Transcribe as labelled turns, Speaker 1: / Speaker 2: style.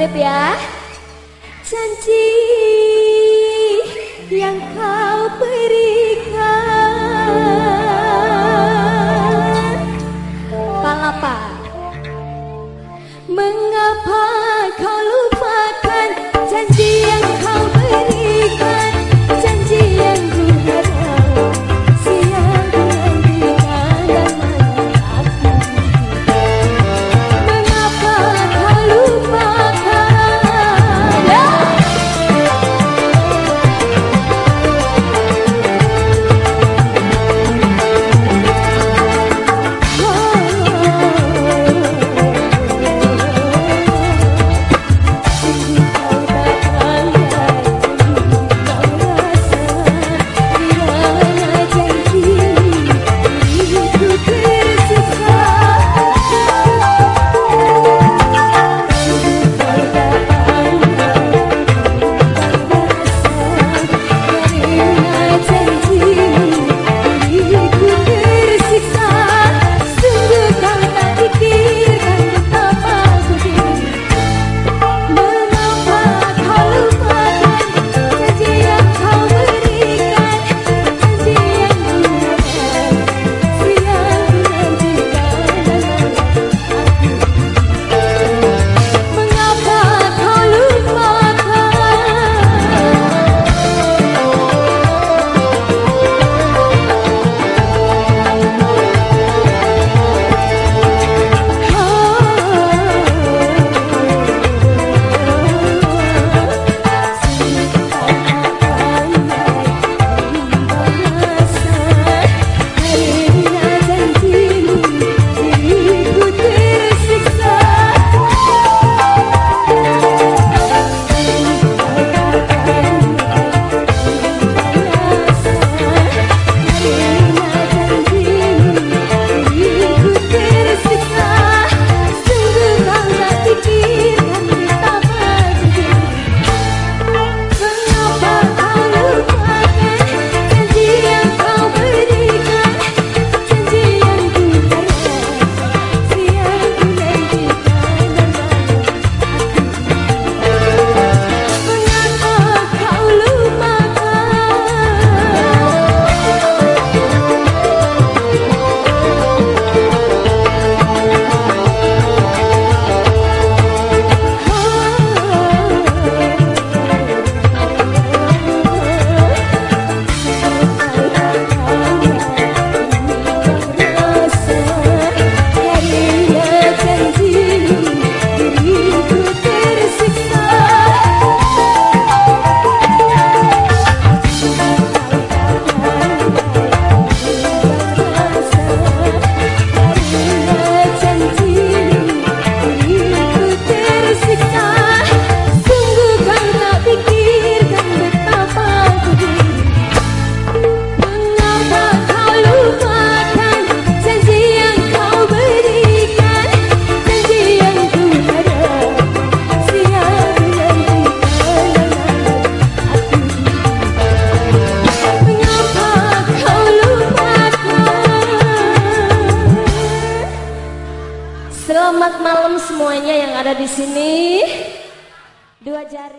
Speaker 1: tertib ya. Janji yang kau Selamat malam semuanya yang ada di sini. Dua jari.